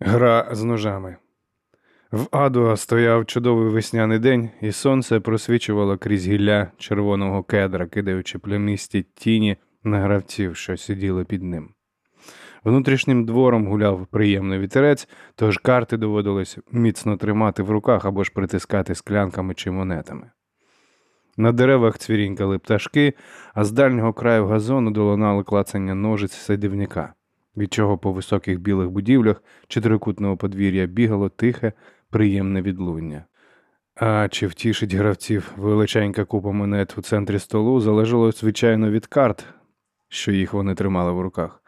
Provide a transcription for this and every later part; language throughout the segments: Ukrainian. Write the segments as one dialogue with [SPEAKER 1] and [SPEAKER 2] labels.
[SPEAKER 1] Гра з ножами. В Адуа стояв чудовий весняний день, і сонце просвічувало крізь гілля червоного кедра, кидаючи плямісті тіні на гравців, що сиділи під ним. Внутрішнім двором гуляв приємний вітерець, тож карти доводилось міцно тримати в руках або ж притискати склянками чи монетами. На деревах цвірінькали пташки, а з дальнього краю газону долунали клацання ножиць садівника, від чого по високих білих будівлях чотирикутного подвір'я бігало тихе, приємне відлуння. А чи втішить гравців величенька купа монет у центрі столу залежало, звичайно, від карт, що їх вони тримали в руках.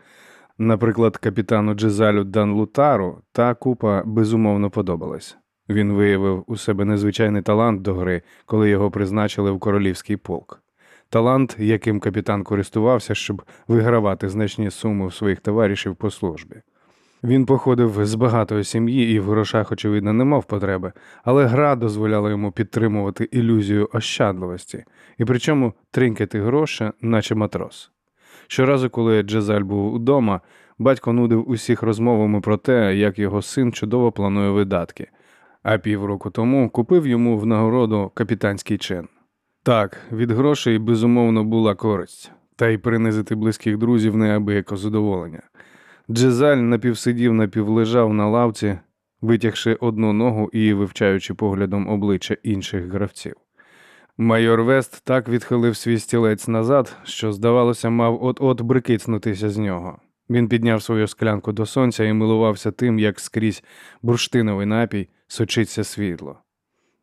[SPEAKER 1] Наприклад, капітану Джезалю Дан Лутару та купа безумовно подобалась. Він виявив у себе незвичайний талант до гри, коли його призначили в королівський полк. Талант, яким капітан користувався, щоб вигравати значні суми у своїх товаришів по службі. Він походив з багатої сім'ї і в грошах, очевидно, не мав потреби, але гра дозволяла йому підтримувати ілюзію ощадливості, і причому тринькати гроші, наче матрос. Щоразу, коли Джезаль був удома, батько нудив усіх розмовами про те, як його син чудово планує видатки, а півроку тому купив йому в нагороду капітанський чин. Так, від грошей безумовно була користь, та й принизити близьких друзів неабияко задоволення. Джезаль напівсидів, напівлежав на лавці, витягши одну ногу і вивчаючи поглядом обличчя інших гравців. Майор Вест так відхилив свій стілець назад, що, здавалося, мав от-от брикицнутися з нього. Він підняв свою склянку до сонця і милувався тим, як скрізь бурштиновий напій сочиться світло.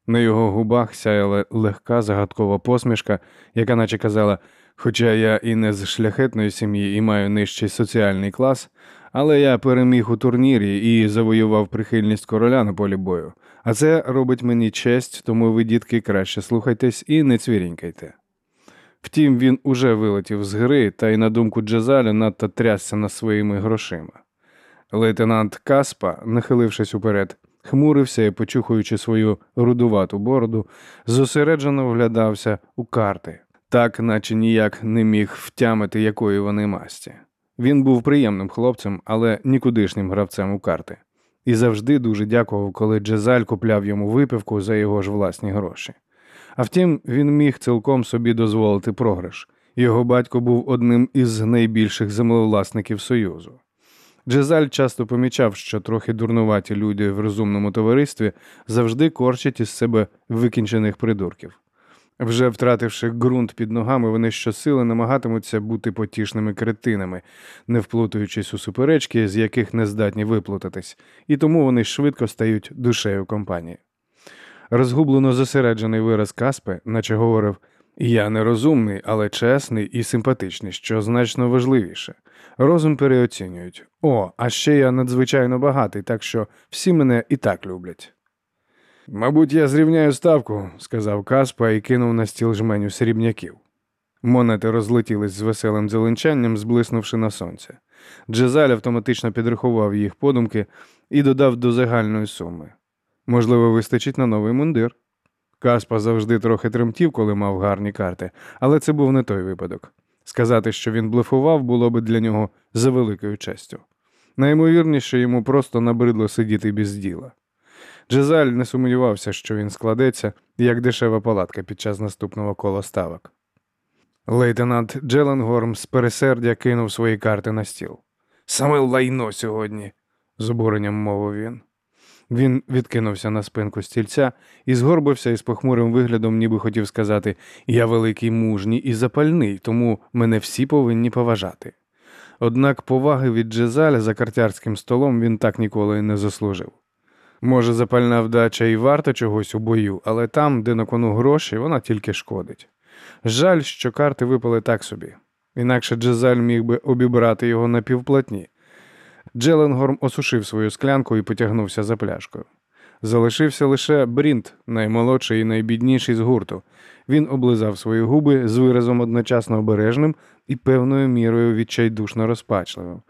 [SPEAKER 1] На його губах сяяла легка загадкова посмішка, яка наче казала, хоча я і не з шляхетної сім'ї і маю нижчий соціальний клас, але я переміг у турнірі і завоював прихильність короля на полі бою. А це робить мені честь, тому ви, дітки, краще слухайтесь і не цвірінькайте. Втім, він уже вилетів з гри та й на думку Джезаля надто трясся над своїми грошима. Лейтенант Каспа, нахилившись уперед, хмурився і, почухуючи свою рудувату бороду, зосереджено вглядався у карти, так наче ніяк не міг втямити, якої вони масті. Він був приємним хлопцем, але нікудишнім гравцем у карти, і завжди дуже дякував, коли Джезаль купляв йому випивку за його ж власні гроші. А втім, він міг цілком собі дозволити програш. Його батько був одним із найбільших землевласників Союзу. Джезаль часто помічав, що трохи дурнуваті люди в розумному товаристві завжди корчать із себе викінчених придурків. Вже втративши ґрунт під ногами, вони щосили намагатимуться бути потішними кретинами, не вплутуючись у суперечки, з яких не здатні виплутатись, і тому вони швидко стають душею компанії. Розгублено зосереджений вираз Каспи, наче говорив Я нерозумний, але чесний і симпатичний, що значно важливіше. Розум переоцінюють. О, а ще я надзвичайно багатий, так що всі мене і так люблять. Мабуть, я зрівняю ставку, сказав Каспа і кинув на стіл жменю срібняків. Монети розлетілись з веселим зеленчанням, зблиснувши на сонце. Джезаль автоматично підрахував їх подумки і додав до загальної суми. Можливо, вистачить на новий мундир. Каспа завжди трохи тремтів, коли мав гарні карти, але це був не той випадок. Сказати, що він блефував, було би для нього за великою честю. Наймовірніше йому просто набридло сидіти без діла. Джезаль не сумнівався, що він складеться, як дешева палатка під час наступного кола ставок. Лейтенант Джеленгорм з пересердя кинув свої карти на стіл. Саме лайно сьогодні, з обуренням мовив він. Він відкинувся на спинку стільця і згорбився із похмурим виглядом, ніби хотів сказати Я великий мужній і запальний, тому мене всі повинні поважати. Однак поваги від Джезаля за картярським столом він так ніколи не заслужив. Може, запальна вдача і варта чогось у бою, але там, де на кону гроші, вона тільки шкодить. Жаль, що карти випали так собі, інакше Джезаль міг би обібрати його на півплатні. Джеленгорм осушив свою склянку і потягнувся за пляшкою. Залишився лише Брінт, наймолодший і найбідніший з гурту. Він облизав свої губи з виразом одночасно обережним і певною мірою відчайдушно розпачливим.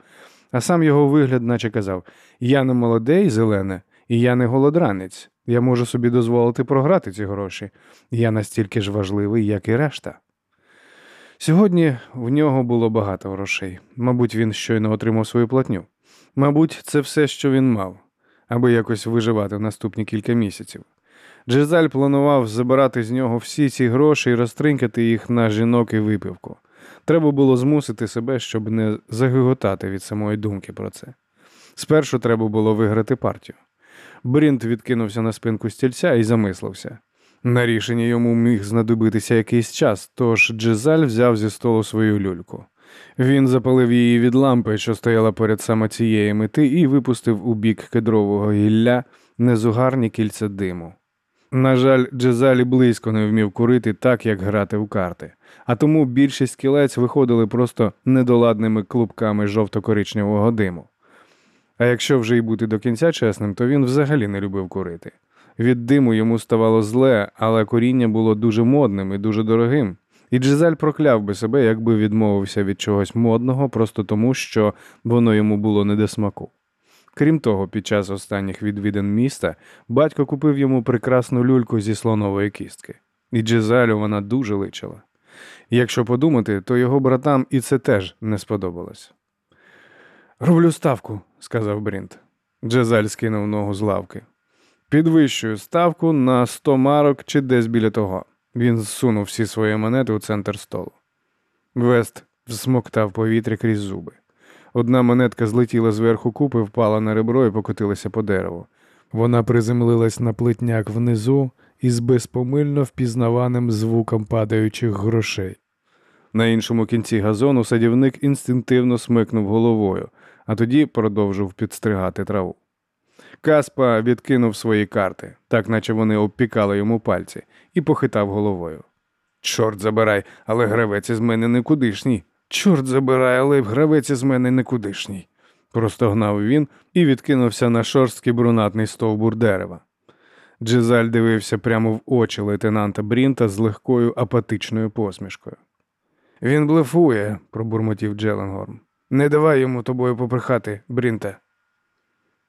[SPEAKER 1] А сам його вигляд, наче казав: Я не молодий, зелене, і я не голодранець. Я можу собі дозволити програти ці гроші. Я настільки ж важливий, як і решта. Сьогодні в нього було багато грошей. Мабуть, він щойно отримав свою платню. Мабуть, це все, що він мав. аби якось виживати наступні кілька місяців. Джезаль планував забирати з нього всі ці гроші і розтринкати їх на жінок і випивку. Треба було змусити себе, щоб не загиготати від самої думки про це. Спершу треба було виграти партію. Брінт відкинувся на спинку стільця і замислився. На рішення йому міг знадобитися якийсь час, тож Джезаль взяв зі столу свою люльку. Він запалив її від лампи, що стояла поряд саме цієї мети, і випустив у бік кедрового гілля незугарні кільця диму. На жаль, Джезалі близько не вмів курити так, як грати в карти, а тому більшість кілець виходили просто недоладними клубками жовто-коричневого диму. А якщо вже й бути до кінця чесним, то він взагалі не любив курити. Від диму йому ставало зле, але коріння було дуже модним і дуже дорогим. І Джизаль прокляв би себе, якби відмовився від чогось модного, просто тому, що воно йому було не до смаку. Крім того, під час останніх відвідин міста батько купив йому прекрасну люльку зі слонової кістки, і Джизалю вона дуже личила. Якщо подумати, то його братам і це теж не сподобалось. Роблю ставку, сказав Брінт. Джезаль скинув ногу з лавки. Підвищую ставку на сто марок чи десь біля того. Він зсунув всі свої монети у центр столу. Вест всмоктав повітря крізь зуби. Одна монетка злетіла зверху купи, впала на ребро і покотилася по дереву. Вона приземлилась на плетняк внизу із безпомильно впізнаваним звуком падаючих грошей. На іншому кінці газону садівник інстинктивно смикнув головою, а тоді продовжив підстригати траву. Каспа відкинув свої карти, так наче вони обпікали йому пальці, і похитав головою. Чорт забирай, але гравець із мене никудишній. Чорт забирай, але гравець із мене никудишній. Простогнав він і відкинувся на шорсткий брунатний стовбур дерева. Джезаль дивився прямо в очі лейтенанта Брінта з легкою апатичною посмішкою. Він блефує, пробурмотів Джеленгорм. Не давай йому тобою поприхати, Брінте.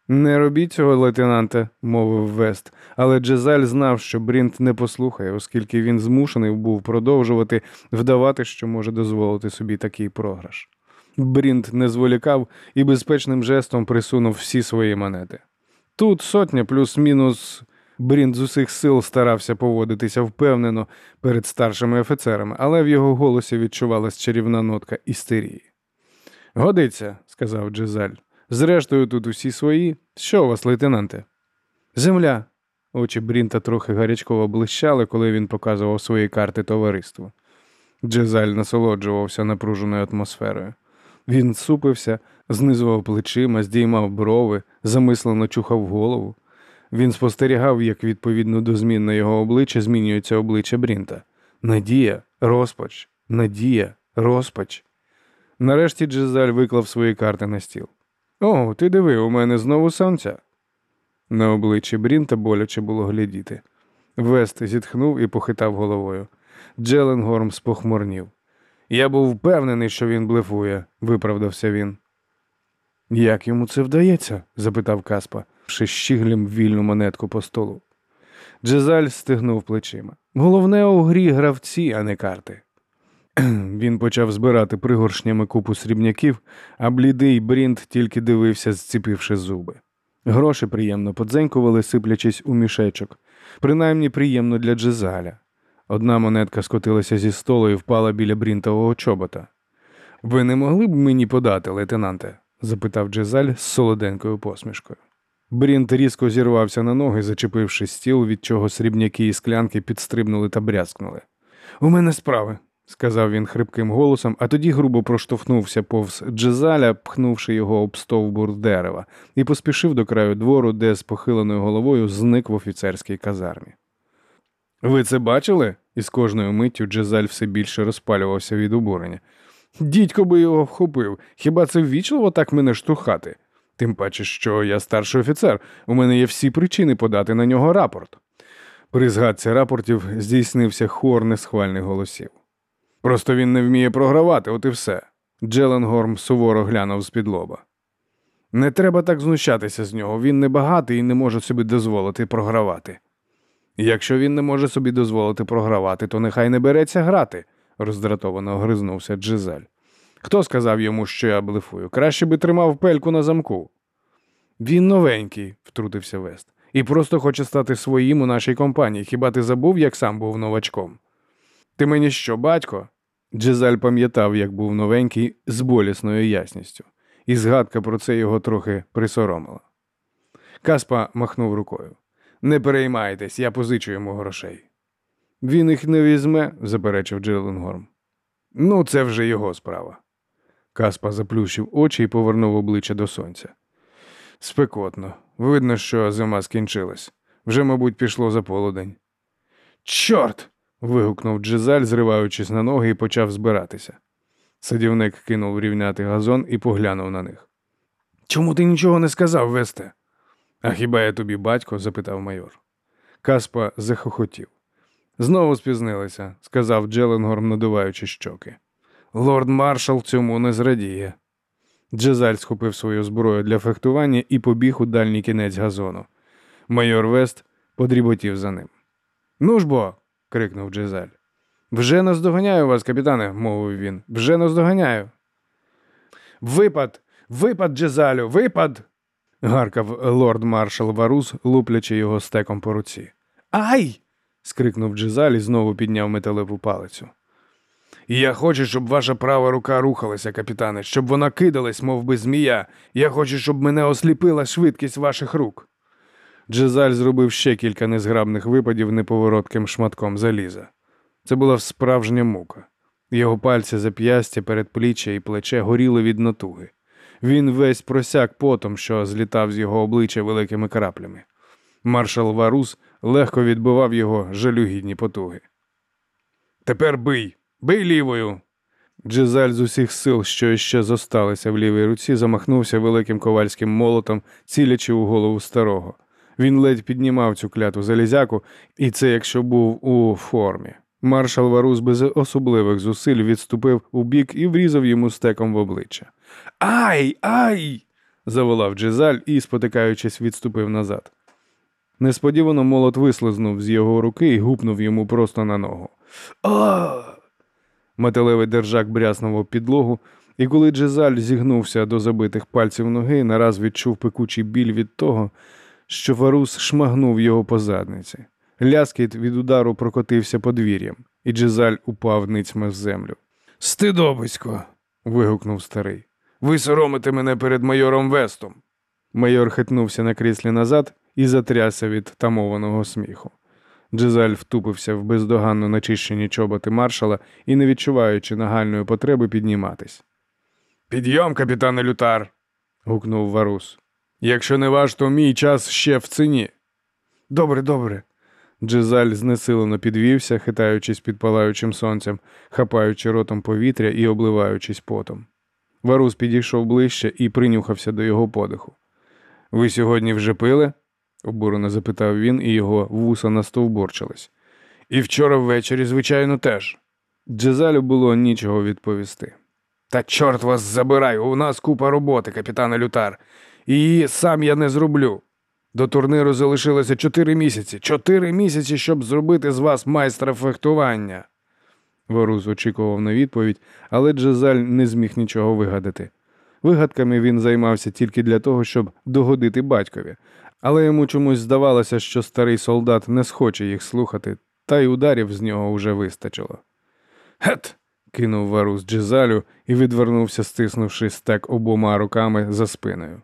[SPEAKER 1] Не робіть цього, лейтенанте, мовив Вест, але Джезаль знав, що Брінт не послухає, оскільки він змушений був продовжувати вдавати, що може дозволити собі такий програш. Брінт не зволікав і безпечним жестом присунув всі свої монети. Тут сотня плюс-мінус. Брінт з усіх сил старався поводитися впевнено перед старшими офіцерами, але в його голосі відчувалась чарівна нотка істерії. Годиться, сказав Джезаль. Зрештою, тут усі свої. Що у вас, лейтенанте? Земля. Очі Брінта трохи гарячково блищали, коли він показував свої карти товариству. Джезаль насолоджувався напруженою атмосферою. Він супився, знизував плечима, здіймав брови, замислено чухав голову. Він спостерігав, як відповідно до змін на його обличчя змінюється обличчя Брінта. Надія, розпач, надія, розпач. Нарешті Джезаль виклав свої карти на стіл. О, ти диви, у мене знову сонця. На обличчі Брінта боляче було глядіти. Вест зітхнув і похитав головою. Джеленгорм спохмурнів. Я був впевнений, що він блефує, виправдався він. Як йому це вдається? запитав Каспа, щіглем вільну монетку по столу. Джезаль стигнув плечима. Головне у грі гравці, а не карти. Він почав збирати пригоршнями купу срібняків, а блідий Брінт тільки дивився, зціпивши зуби. Гроші приємно подзенькували, сиплячись у мішечок, принаймні приємно для Джезаля. Одна монетка скотилася зі столу і впала біля брінтового чобота. Ви не могли б мені подати, лейтенанте? запитав Джезаль з солоденькою посмішкою. Брінт різко зірвався на ноги, зачепивши стіл, від чого срібняки і склянки підстрибнули та брязкнули. У мене справи, сказав він хрипким голосом, а тоді грубо проштовхнувся повз Джезаля, пхнувши його об стовбур дерева, і поспішив до краю двору, де з похиленою головою зник в офіцерській казармі. Ви це бачили? І з кожною миттю Джезаль все більше розпалювався від обурення. Дідько би його вхопив. Хіба це ввічливо так мене штурхати? Тим паче, що я старший офіцер, у мене є всі причини подати на нього рапорт. При згадці рапортів здійснився хор несхвальних голосів. Просто він не вміє програвати, от і все. Джеленгорм суворо глянув з-під лоба. Не треба так знущатися з нього. Він не багатий і не може собі дозволити програвати. Якщо він не може собі дозволити програвати, то нехай не береться грати, роздратовано огризнувся Джизель. Хто сказав йому, що я блефую? Краще би тримав пельку на замку. Він новенький, втрутився Вест, і просто хоче стати своїм у нашій компанії. Хіба ти забув, як сам був новачком? Ти мені що, батько? Джезаль пам'ятав, як був новенький з болісною ясністю, і згадка про це його трохи присоромила. Каспа махнув рукою. Не переймайтесь, я позичу йому грошей. Він їх не візьме, заперечив Джилленгорм. Ну, це вже його справа. Каспа заплющив очі і повернув обличчя до сонця. Спекотно. Видно, що зима скінчилась. Вже, мабуть, пішло за полудень. Чорт. Вигукнув Джезаль, зриваючись на ноги, і почав збиратися. Садівник кинув рівняти газон і поглянув на них. Чому ти нічого не сказав, Весте? А хіба я тобі батько? запитав майор. Каспа захохотів. Знову спізнилися, сказав Джеленгорм, надуваючи щоки. Лорд маршал цьому не зрадіє. Джезаль схопив свою зброю для фехтування і побіг у дальній кінець газону. Майор Вест подріботів за ним. Ну ж бо. Крикнув Джезаль. Вже наздоганяю вас, капітане, мовив він. Вже наздоганяю. Випад! Випад, Джезалю, випад. гаркав лорд маршал Варус, луплячи його стеком по руці. Ай! скрикнув Джезаль і знову підняв металеву палицю. Я хочу, щоб ваша права рука рухалася, капітане, щоб вона кидалась, мов би змія. Я хочу, щоб мене осліпила швидкість ваших рук. Джезаль зробив ще кілька незграбних випадів неповоротким шматком заліза. Це була справжня мука. Його пальці зап'ястя, передпліччя і плече горіли від натуги. Він весь просяк потом, що злітав з його обличчя великими краплями. Маршал Варус легко відбивав його жалюгідні потуги. Тепер бий, бий лівою. Джезаль з усіх сил, що ще зосталися в лівій руці, замахнувся великим ковальським молотом, цілячи у голову старого. Він ледь піднімав цю кляту залізяку, і це якщо був у формі. Маршал Варус без особливих зусиль відступив у бік і врізав йому стеком в обличчя. Ай, ай! заволав Джезаль і, спотикаючись, відступив назад. Несподівано молот вислизнув з його руки і гупнув йому просто на ногу. А! Металевий держак бряснув об підлогу, і коли Джезаль зігнувся до забитих пальців ноги, нараз відчув пекучий біль від того, що Варус шмагнув його по задниці. Ляскіт від удару прокотився подвір'ям, і Джезаль упав ницьми в землю. Стидобисько. вигукнув старий. Ви соромите мене перед майором Вестом. Майор хитнувся на кріслі назад і затрясся від тамованого сміху. Джезаль втупився в бездоганно начищені чоботи маршала і, не відчуваючи нагальної потреби, підніматись. Підйом, капітане Лютар. гукнув Варус. Якщо не ваш, то мій час ще в цині. Добре, добре. Джезаль знесилено підвівся, хитаючись під палаючим сонцем, хапаючи ротом повітря і обливаючись потом. Варус підійшов ближче і принюхався до його подиху. Ви сьогодні вже пили? обурено запитав він, і його вуса настовборчились. І вчора ввечері, звичайно, теж. Джезалю було нічого відповісти. Та чорт вас забирай, у нас купа роботи, капітане Лютар, її сам я не зроблю. До турниру залишилося чотири місяці. Чотири місяці, щоб зробити з вас майстра фехтування. Ворус очікував на відповідь, але Джезаль не зміг нічого вигадати. Вигадками він займався тільки для того, щоб догодити батькові, але йому чомусь здавалося, що старий солдат не схоче їх слухати, та й ударів з нього вже вистачило. Гет. кинув Варус Джезалю і відвернувся, стиснувши стек обома руками за спиною.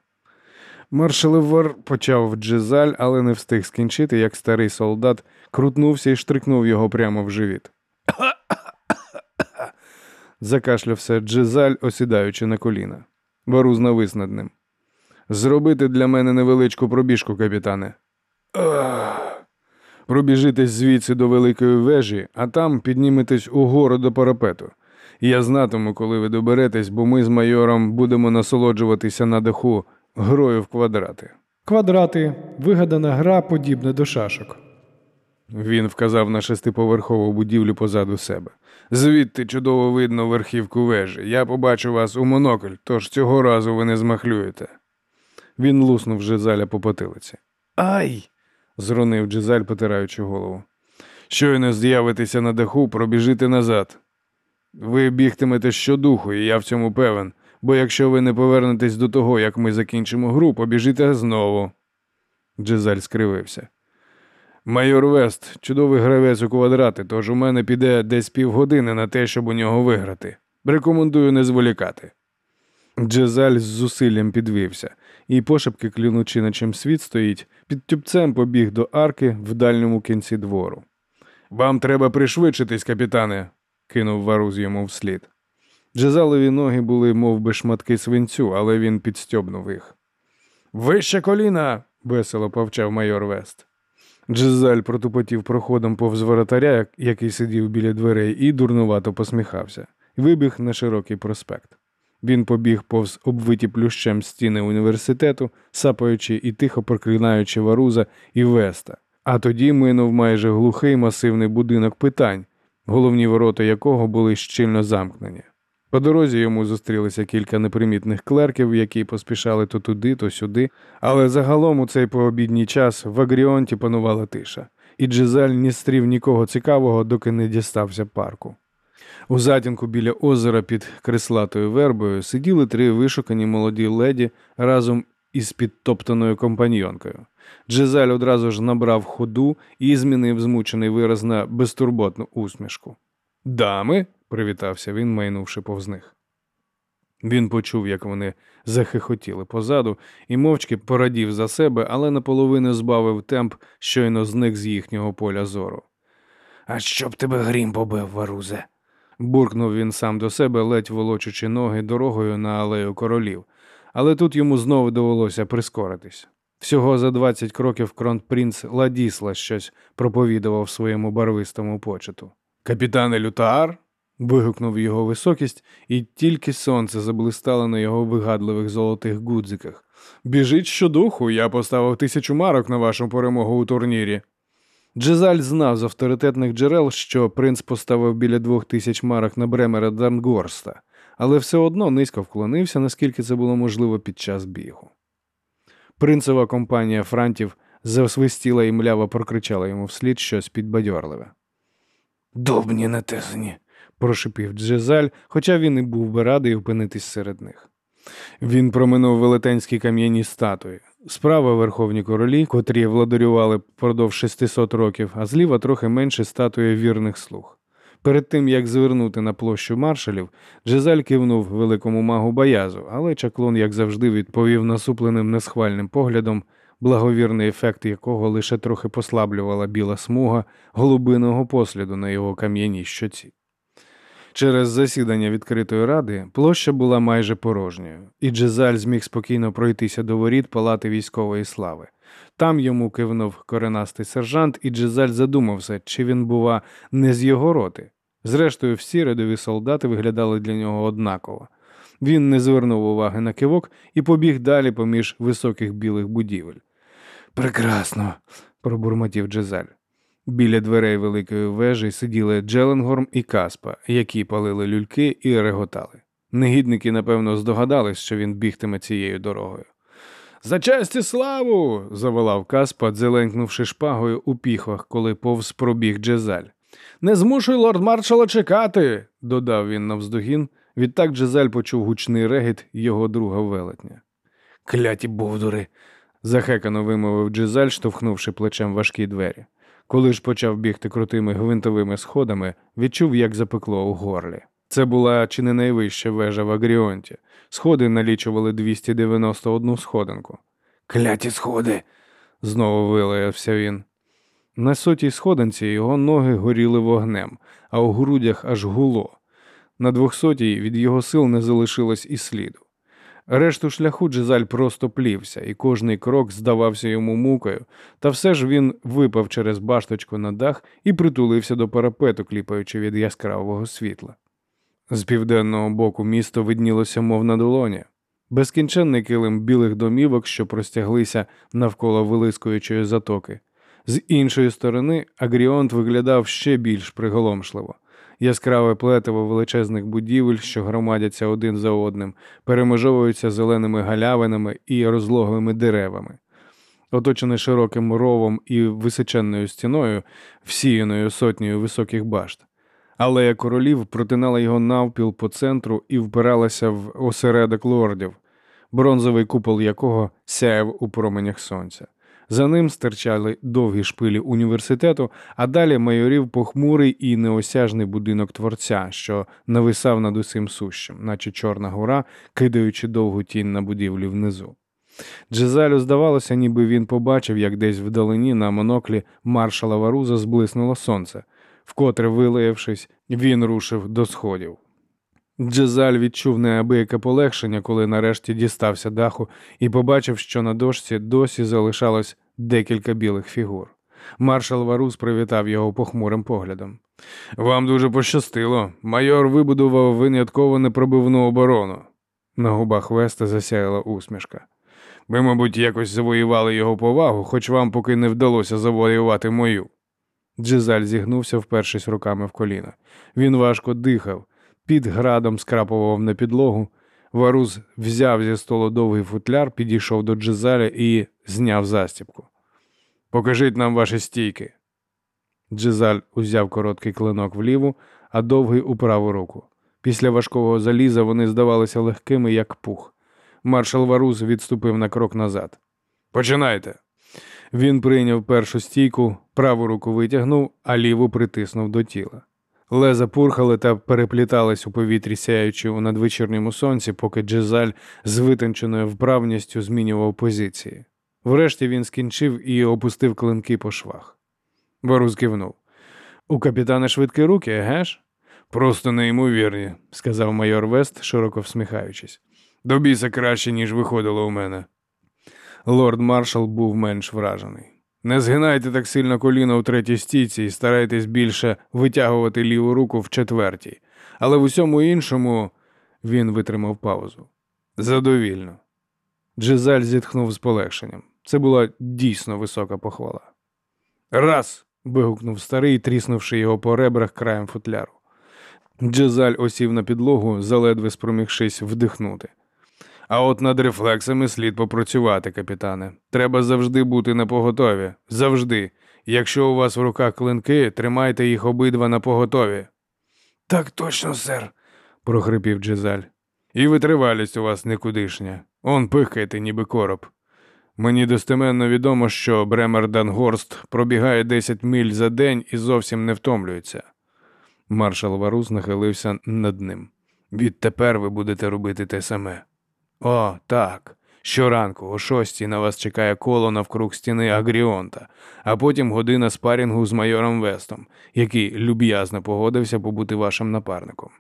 [SPEAKER 1] Маршалевар почав Джезаль, але не встиг скінчити, як старий солдат крутнувся і штрикнув його прямо в живіт. Закашлявся Джезаль, осідаючи на коліна. Варуз навис над ним. Зробити для мене невеличку пробіжку, капітане. Ах. Пробіжитесь звідси до великої вежі, а там підніметесь угору до парапету. Я знатиму, коли ви доберетесь, бо ми з майором будемо насолоджуватися на даху грою в квадрати.
[SPEAKER 2] Квадрати вигадана гра, подібна до шашок.
[SPEAKER 1] Він вказав на шестиповерхову будівлю позаду себе. Звідти чудово видно верхівку вежі. Я побачу вас у монокль, тож цього разу ви не змахлюєте. Він луснув Джезаля по потилиці. Ай! зронив Джезаль, потираючи голову. Щойно з'явитеся на даху, пробіжите назад. Ви бігтимете щодуху, і я в цьому певен. Бо якщо ви не повернетесь до того, як ми закінчимо гру, побіжите знову. Джезаль скривився. Майор Вест, чудовий гравець у квадрати, тож у мене піде десь півгодини на те, щоб у нього виграти. Рекомендую не зволікати. Джезаль з зусиллям підвівся і, пошепки клюнучи, на чим світ стоїть, під тюбцем побіг до арки в дальньому кінці двору. Вам треба пришвидшитись, капітане, кинув варуз йому вслід. Джезалові ноги були мов би, шматки свинцю, але він підстьобнув їх. Вище коліна. весело повчав майор Вест. Джезаль протупотів проходом повз воротаря, який сидів біля дверей, і дурнувато посміхався. Вибіг на широкий проспект. Він побіг повз обвиті плющем стіни університету, сапаючи і тихо проклинаючи варуза і веста. А тоді минув майже глухий масивний будинок питань, головні ворота якого були щільно замкнені. По дорозі йому зустрілися кілька непримітних клерків, які поспішали то туди, то сюди, але загалом у цей пообідній час в Агріонті панувала тиша, і Джизаль не стрів нікого цікавого, доки не дістався парку. У затінку біля озера під креслатою вербою сиділи три вишукані молоді леді разом із підтоптаною компаньйонкою. Джезаль одразу ж набрав ходу і змінив змучений вираз на безтурботну усмішку. Дами, привітався він, майнувши повз них. Він почув, як вони захихотіли позаду, і мовчки порадів за себе, але наполовину збавив темп, щойно зник з їхнього поля зору. А щоб тебе грім побив, варузе. буркнув він сам до себе, ледь волочучи ноги дорогою на алею королів, але тут йому знову довелося прискоритись. Всього за 20 кроків кронпринц Ладісла щось проповідував своєму барвистому почету. Капітане Лютаар. Вигукнув його високість, і тільки сонце заблистало на його вигадливих золотих гудзиках. Біжіть щодуху, я поставив тисячу марок на вашу перемогу у турнірі. Джезаль знав з авторитетних джерел, що принц поставив біля двох тисяч марок на Бремера Дангорста, але все одно низько вклонився, наскільки це було можливо під час бігу. Принцева компанія франтів засвистіла і мляво прокричала йому вслід щось підбадьорливе. Добні натесені, прошипів Джезаль, хоча він і був би радий опинитись серед них. Він проминув велетенські кам'яні статуї. Справа верховні королі, котрі владарювали впродовж 600 років, а зліва трохи менше статуї вірних слуг. Перед тим як звернути на площу маршалів, Джезаль кивнув великому магу Баязу, але чаклун, як завжди, відповів насупленим несхвальним поглядом, благовірний ефект якого лише трохи послаблювала біла смуга голубиного посліду на його кам'яній щоці. Через засідання відкритої ради площа була майже порожньою, і Джезаль зміг спокійно пройтися до воріт палати військової слави. Там йому кивнув коренастий сержант, і Джезаль задумався, чи він, бува, не з його роти. Зрештою, всі рядові солдати виглядали для нього однаково. Він не звернув уваги на кивок і побіг далі поміж високих білих будівель. Прекрасно, пробурмотів Джезаль. Біля дверей великої вежі сиділи Джеленгорм і Каспа, які палили люльки і реготали. Негідники, напевно, здогадались, що він бігтиме цією дорогою. За честь і славу. заволав Каспа, дзеленькнувши шпагою у піхвах, коли повз пробіг Джезаль. Не змушуй лорд маршала чекати, додав він навздогін. Відтак Джезаль почув гучний регіт його друга велетня. Кляті бовдури. захекано вимовив Джезаль, штовхнувши плечем важкі двері. Коли ж почав бігти крутими гвинтовими сходами, відчув, як запекло у горлі. Це була чи не найвища вежа в Агріонті. Сходи налічували 291 сходинку. Кляті сходи. знову вилаявся він. На сотій сходинці його ноги горіли вогнем, а у грудях аж гуло. На двохсотій від його сил не залишилось і сліду. Решту шляху Джезаль просто плівся, і кожний крок здавався йому мукою, та все ж він випав через башточку на дах і притулився до парапету, кліпаючи від яскравого світла. З південного боку місто виднілося, мов на долоні. Безкінченний килим білих домівок, що простяглися навколо вилискуючої затоки. З іншої сторони, Агріонт виглядав ще більш приголомшливо. Яскраве плетиво величезних будівель, що громадяться один за одним, перемежовуються зеленими галявинами і розлоглими деревами. Оточене широким ровом і височенною стіною, всіяною сотнею високих башт. Алея королів протинала його навпіл по центру і впиралася в осередок лордів, бронзовий купол якого сяяв у променях сонця. За ним стирчали довгі шпилі університету, а далі майорів похмурий і неосяжний будинок творця, що нависав над усім сущим, наче Чорна гора, кидаючи довгу тінь на будівлі внизу. Джезалю здавалося, ніби він побачив, як десь вдалині на моноклі маршала Варуза зблиснуло сонце. Вкотре вилаявшись, він рушив до сходів. Джезаль відчув неабияке полегшення, коли нарешті дістався даху і побачив, що на дошці досі залишалось декілька білих фігур. Маршал Варуз привітав його похмурим поглядом. Вам дуже пощастило. Майор вибудував винятково непробивну оборону. На губах Веста засяяла усмішка. Ви, мабуть, якось завоювали його повагу, хоч вам поки не вдалося завоювати мою. Джизаль зігнувся, впершись руками в коліна. Він важко дихав, під градом скрапував на підлогу. Варуз взяв зі столу довгий футляр, підійшов до Джизаля і зняв застібку. Покажіть нам ваші стійки. Джизаль узяв короткий клинок в ліву, а довгий у праву руку. Після важкого заліза вони здавалися легкими, як пух. Маршал Варуз відступив на крок назад. Починайте. Він прийняв першу стійку, праву руку витягнув, а ліву притиснув до тіла. Леза пурхали та переплітались у повітрі, сяючи у надвечірньому сонці, поки Джезаль з витонченою вправністю змінював позиції. Врешті він скінчив і опустив клинки по швах. Варуз кивнув. У капітана швидкі руки, еге ж? Просто неймовірні, сказав майор Вест, широко всміхаючись. До біса краще, ніж виходило у мене. Лорд маршал був менш вражений. Не згинайте так сильно коліно у третій стійці і старайтесь більше витягувати ліву руку в четвертій. Але в усьому іншому він витримав паузу. Задовільно. Джизаль зітхнув з полегшенням. Це була дійсно висока похвала. Раз. вигукнув старий, тріснувши його по ребрах краєм футляру. Джезаль осів на підлогу, заледве спромігшись вдихнути. А от над рефлексами слід попрацювати, капітане. Треба завжди бути на поготові. Завжди. Якщо у вас в руках клинки, тримайте їх обидва на поготові. Так точно, сер, прохрипів Джезаль. І витривалість у вас никудишня. Он пихкайте, ніби короб. Мені достеменно відомо, що Бремер Дангорст пробігає 10 миль за день і зовсім не втомлюється. Маршал Варус нахилився над ним. Відтепер ви будете робити те саме. О, так. Щоранку, о шостій, на вас чекає коло навкруг стіни Агріонта, а потім година спарінгу з майором Вестом, який люб'язно погодився побути вашим напарником.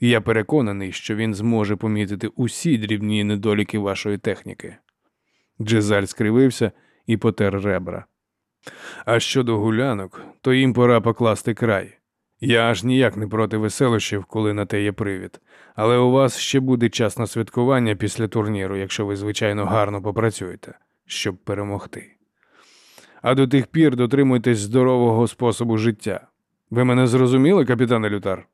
[SPEAKER 1] Я переконаний, що він зможе помітити усі дрібні недоліки вашої техніки. Джезаль скривився і потер ребра. А щодо гулянок, то їм пора покласти край. Я аж ніяк не проти веселощів, коли на те є привід. Але у вас ще буде час на святкування після турніру, якщо ви, звичайно, гарно попрацюєте, щоб перемогти. А до тих пір дотримуйтесь здорового способу життя. Ви мене зрозуміли, капітане Лютар?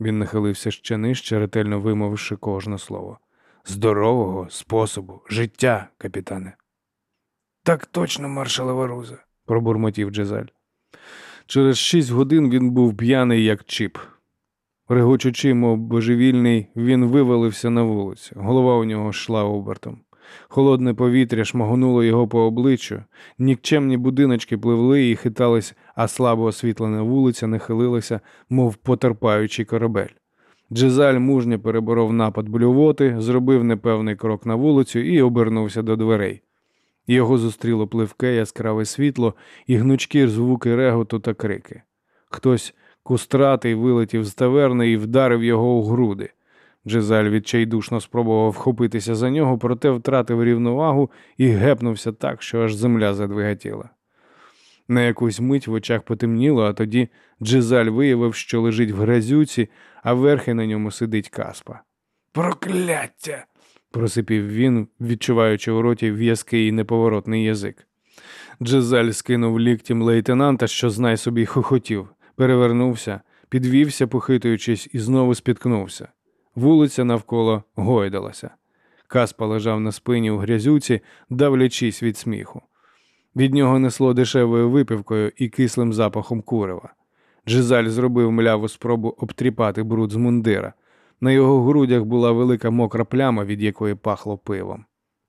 [SPEAKER 1] Він нахилився ще нижче, ретельно вимовивши кожне слово. Здорового способу життя, капітане. Так точно, маршала Варуза, пробурмотів Джезаль. Через шість годин він був п'яний, як чіп. Регочучи, мов божевільний, він вивалився на вулицю. Голова у нього йшла обертом. Холодне повітря шмагонуло його по обличчю, нікчемні будиночки пливли і хитались, а слабо освітлена вулиця нахилилася, мов потерпаючий корабель. Джезаль мужньо переборов напад блювоти, зробив непевний крок на вулицю і обернувся до дверей. Його зустріло пливке яскраве світло і гнучкі звуки реготу та крики. Хтось кустратий вилетів з таверни і вдарив його у груди. Джезаль відчайдушно спробував вхопитися за нього, проте втратив рівновагу і гепнувся так, що аж земля задвигатіла. На якусь мить в очах потемніло, а тоді Джезаль виявив, що лежить в грязюці, а верхи на ньому сидить каспа. Прокляття! Просипів він, відчуваючи у роті в'язкий і неповоротний язик. Джезаль скинув ліктем лейтенанта, що знай собі хохотів, перевернувся, підвівся, похитуючись, і знову спіткнувся. Вулиця навколо гойдалася. Каспа лежав на спині у грязюці, давлячись від сміху. Від нього несло дешевою випивкою і кислим запахом курева. Джизаль зробив мляву спробу обтріпати бруд з мундира. На його грудях була велика мокра пляма, від якої пахло пивом.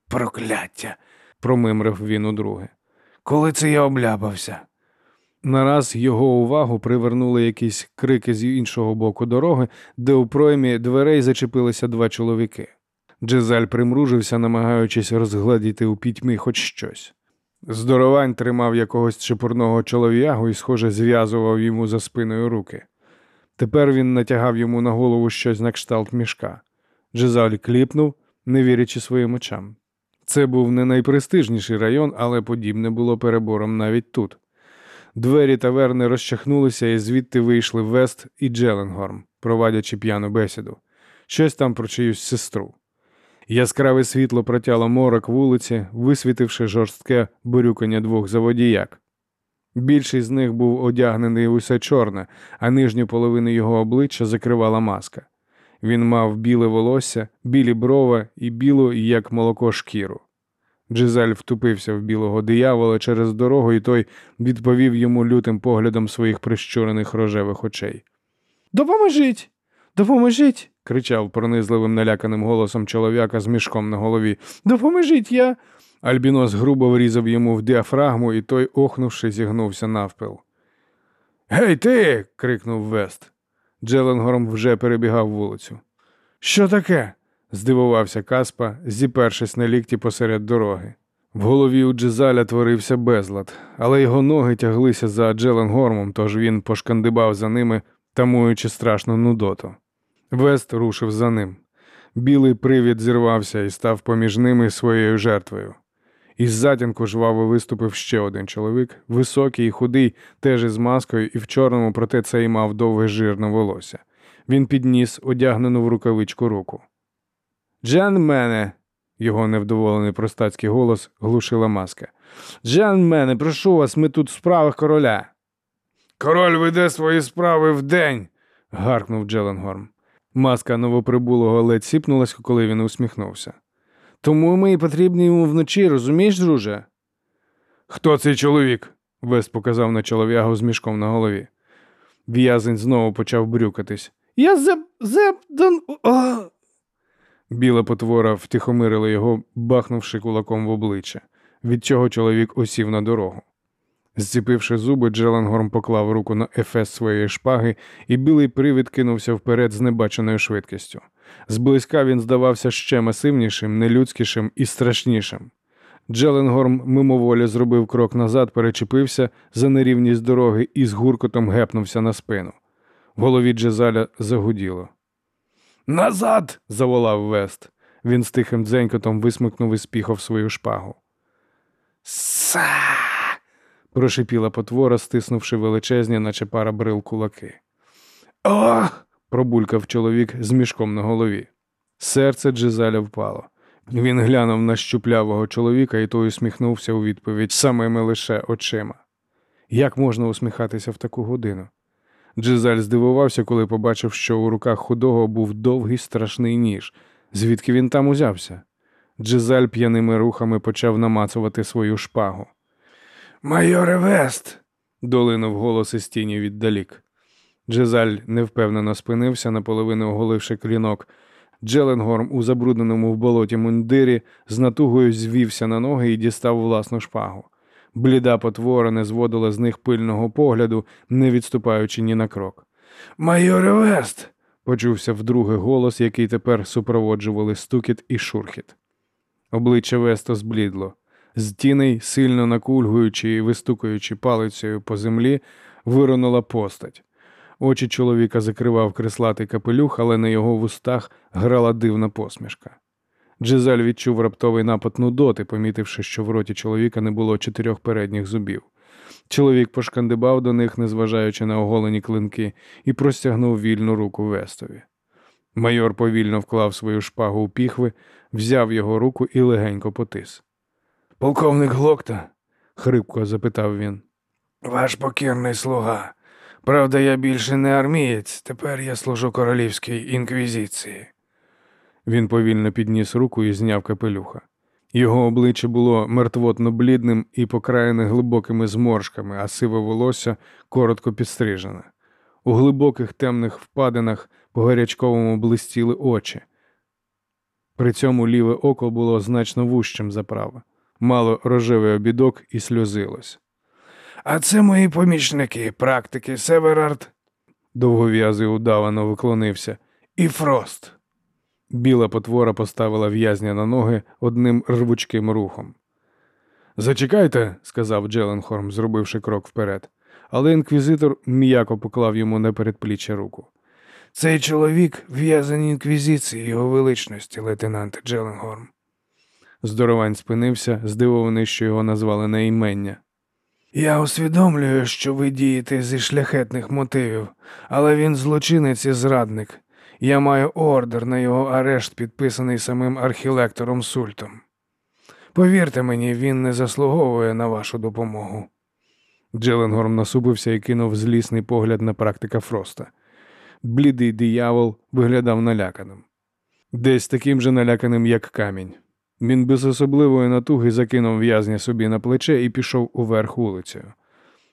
[SPEAKER 1] Прокляття. промимрив він удруге. Коли це я обляпався? Нараз його увагу привернули якісь крики з іншого боку дороги, де у проймі дверей зачепилися два чоловіки. Джезаль примружився, намагаючись розгладіти у пітьмі хоч щось. Здоровань тримав якогось чепурного чолов'ягу і, схоже, зв'язував йому за спиною руки. Тепер він натягав йому на голову щось на кшталт мішка. Джезаль кліпнув, не вірячи своїм очам. Це був не найпрестижніший район, але подібне було перебором навіть тут. Двері таверни розчахнулися, і звідти вийшли Вест і Джеленгорм, провадячи п'яну бесіду. Щось там про чиюсь сестру. Яскраве світло протяло морок вулиці, висвітивши жорстке бурюкання двох заводіяк. Більшість з них був одягнений усе чорне, а нижню половину його обличчя закривала маска. Він мав біле волосся, білі брови і білу, як молоко, шкіру. Джизель втупився в білого диявола через дорогу, і той відповів йому лютим поглядом своїх прищурених рожевих очей. Допоможіть! Допоможіть! кричав пронизливим наляканим голосом чолов'яка з мішком на голові. Допоможіть я. Альбінос грубо врізав йому в діафрагму, і той, охнувши, зігнувся навпил. Гей, ти. крикнув Вест. Джеленгорм вже перебігав вулицю. Що таке? здивувався Каспа, зіпершись на лікті посеред дороги. В голові у Джезаля творився безлад, але його ноги тяглися за Джеленгормом, тож він пошкандибав за ними, тамуючи страшну нудоту. Вест рушив за ним. Білий привід зірвався і став поміж ними своєю жертвою. Із затінку жваво виступив ще один чоловік, високий і худий, теж із маскою, і в чорному, проте цей мав довге жирне волосся. Він підніс одягнену в рукавичку руку. Дженмене, його невдоволений простацький голос глушила маска. Дженмене, прошу вас, ми тут в справах короля. Король веде свої справи вдень. гаркнув Джеленгорм. Маска новоприбулого ледь сіпнулась, коли він усміхнувся. Тому ми і потрібні йому вночі, розумієш, друже? Хто цей чоловік? Вест показав на чолов'ягу з мішком на голові. В'язень знову почав брюкатись. Я зеп зеп дан. О! Біла потвора втихомирила його, бахнувши кулаком в обличчя, від чого чоловік осів на дорогу. Зціпивши зуби, Джеленгорм поклав руку на ефес своєї шпаги, і білий привід кинувся вперед з небаченою швидкістю. Зблизька він здавався ще масивнішим, нелюдськішим і страшнішим. Джеленгорм мимоволі зробив крок назад, перечепився за нерівність дороги і з гуркотом гепнувся на спину. В голові Джезаля загуділо. Назад. заволав Вест. Він з тихим дзенькотом висмикнув із піхов свою шпагу. Са. прошипіла потвора, стиснувши величезні, наче пара брил кулаки. Ох. Пробулькав чоловік з мішком на голові. Серце Джизаля впало. Він глянув на щуплявого чоловіка, і той усміхнувся у відповідь самими лише очима. Як можна усміхатися в таку годину? Джизаль здивувався, коли побачив, що у руках худого був довгий страшний ніж. Звідки він там узявся? Джизаль п'яними рухами почав намацувати свою шпагу. Майоре Вест. долинув голос із тіні віддалік. Джизаль невпевнено спинився, наполовину оголивши клінок. Джеленгорм у забрудненому в болоті мундирі з натугою звівся на ноги і дістав власну шпагу. Бліда потвора не зводила з них пильного погляду, не відступаючи ні на крок. Майоре Вест. почувся вдруге голос, який тепер супроводжували стукіт і шурхіт. Обличчя Веста зблідло. З тіней, сильно накульгуючи і вистукуючи палицею по землі, виронула постать. Очі чоловіка закривав креслатий капелюх, але на його вустах грала дивна посмішка. Джизаль відчув раптовий напад нудоти, помітивши, що в роті чоловіка не було чотирьох передніх зубів. Чоловік пошкандибав до них, незважаючи на оголені клинки, і простягнув вільну руку Вестові. Майор повільно вклав свою шпагу у піхви, взяв його руку і легенько потис. Полковник Глокта? хрипко запитав він. Ваш покірний слуга. Правда, я більше не армієць, тепер я служу королівській інквізиції. Він повільно підніс руку і зняв капелюха. Його обличчя було мертвотно блідним і покраєне глибокими зморшками, а сиве волосся коротко підстрижене. У глибоких темних впадинах по гарячковому блистіли очі. При цьому ліве око було значно вущим за праве, мало рожевий обідок і сльозилось. А це мої помічники, практики Северард, довгов'язий удавано виклонився, і Фрост. Біла потвора поставила в'язня на ноги одним рвучким рухом. Зачекайте, сказав Джеленхорм, зробивши крок вперед, але інквізитор м'яко поклав йому на передпліччя руку. Цей чоловік в'язаний інквізиції його величності, лейтенант Джеленгорм. Здоровань спинився, здивований, що його назвали на імення. Я усвідомлюю, що ви дієте зі шляхетних мотивів, але він злочинець і зрадник. Я маю ордер на його арешт, підписаний самим архілектором Сультом. Повірте мені, він не заслуговує на вашу допомогу. Джеленгорм насупився і кинув злісний погляд на практика Фроста. Блідий диявол виглядав наляканим. Десь таким же наляканим, як камінь. Він без особливої натуги закинув в'язня собі на плече і пішов уверх вулицею.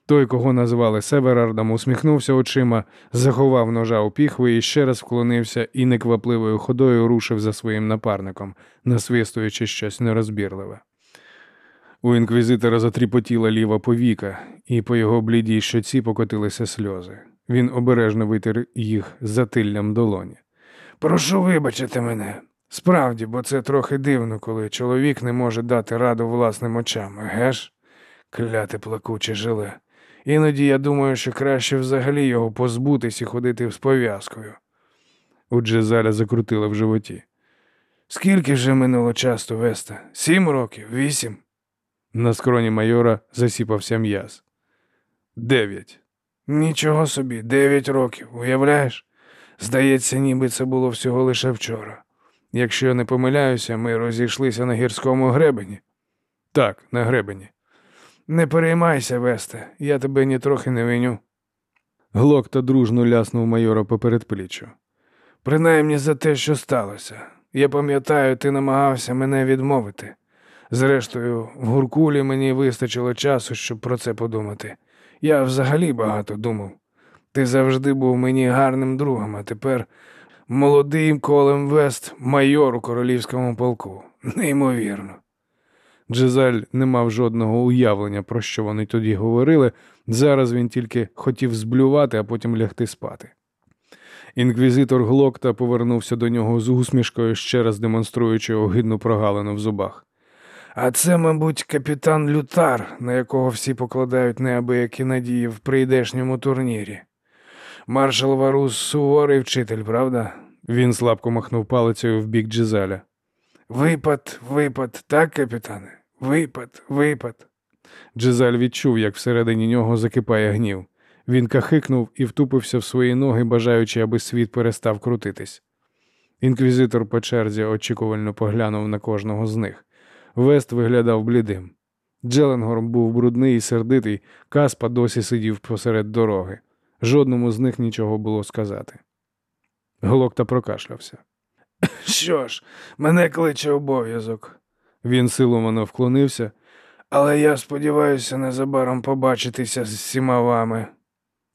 [SPEAKER 1] Той, кого назвали Северардом, усміхнувся очима, заховав ножа у піхви і ще раз вклонився і неквапливою ходою рушив за своїм напарником, насвистуючи щось нерозбірливе. У інквізитора затріпотіла ліва повіка, і по його блідій щоці покотилися сльози. Він обережно витер їх затиллям долоні. Прошу вибачити мене. Справді, бо це трохи дивно, коли чоловік не може дати раду власним очам, геш? Кляте плакуче жиле. Іноді я думаю, що краще взагалі його позбутись і ходити з пов'язкою. У Джезаля закрутило в животі. Скільки вже минуло часу, Веста? Сім років? Вісім? На скроні майора засіпався м'яз. Дев'ять. Нічого собі, дев'ять років, уявляєш? Здається, ніби це було всього лише вчора. Якщо я не помиляюся, ми розійшлися на гірському гребені. Так, на гребені. Не переймайся, Весте, я тебе нітрохи не виню. Глокта дружно ляснув майора по передпліччю. Принаймні за те, що сталося. Я пам'ятаю, ти намагався мене відмовити. Зрештою, в гуркулі мені вистачило часу, щоб про це подумати. Я взагалі багато думав. Ти завжди був мені гарним другом, а тепер молодий Колем Вест, майор у королівському полку. Неймовірно. Джезаль не мав жодного уявлення, про що вони тоді говорили. Зараз він тільки хотів зблювати, а потім лягти спати. Інквізитор Глокта повернувся до нього з усмішкою, ще раз демонструючи огидну прогалину в зубах. А це, мабуть, капітан Лютар, на якого всі покладають неабиякі надії в прийдешньому турнірі. Маршал Варус суворий вчитель, правда? Він слабко махнув палицею в бік Джизаля. Випад, випад, так, капітане? Випад, випад. Джизаль відчув, як всередині нього закипає гнів. Він кахикнув і втупився в свої ноги, бажаючи, аби світ перестав крутитись. Інквізитор по черзі очікувально поглянув на кожного з них. Вест виглядав блідим. Джеленгорм був брудний і сердитий, Каспа досі сидів посеред дороги. Жодному з них нічого було сказати. Глокта прокашлявся. Що ж, мене кличе обов'язок. Він силомано вклонився, але я сподіваюся незабаром побачитися з всіма вами.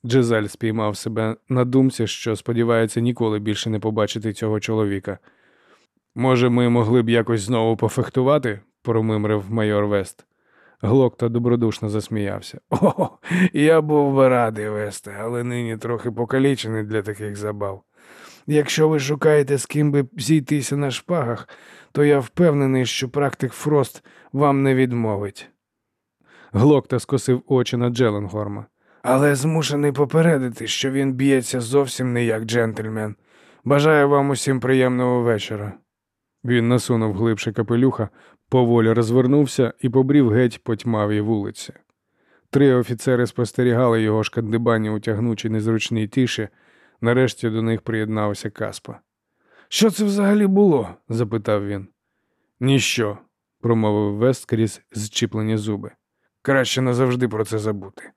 [SPEAKER 1] Джезаль спіймав себе на думці, що сподівається ніколи більше не побачити цього чоловіка. Може, ми могли б якось знову пофехтувати? промимрив майор Вест. Глокта добродушно засміявся. О, я був би радий, Весте, але нині трохи покалічений для таких забав. Якщо ви шукаєте з ким би зійтися на шпагах, то я впевнений, що практик Фрост вам не відмовить. Глокта скосив очі на Джеленгорма. Але змушений попередити, що він б'ється зовсім не як джентльмен. Бажаю вам усім приємного вечора. Він насунув глибше капелюха, поволі розвернувся і побрів геть по тьмавій вулиці. Три офіцери спостерігали його шкандибання у тягнучій незручній тиші. Нарешті до них приєднався Каспа. Що це взагалі було? запитав він. Ніщо, промовив Вест крізь зчіплені зуби. Краще назавжди про це забути.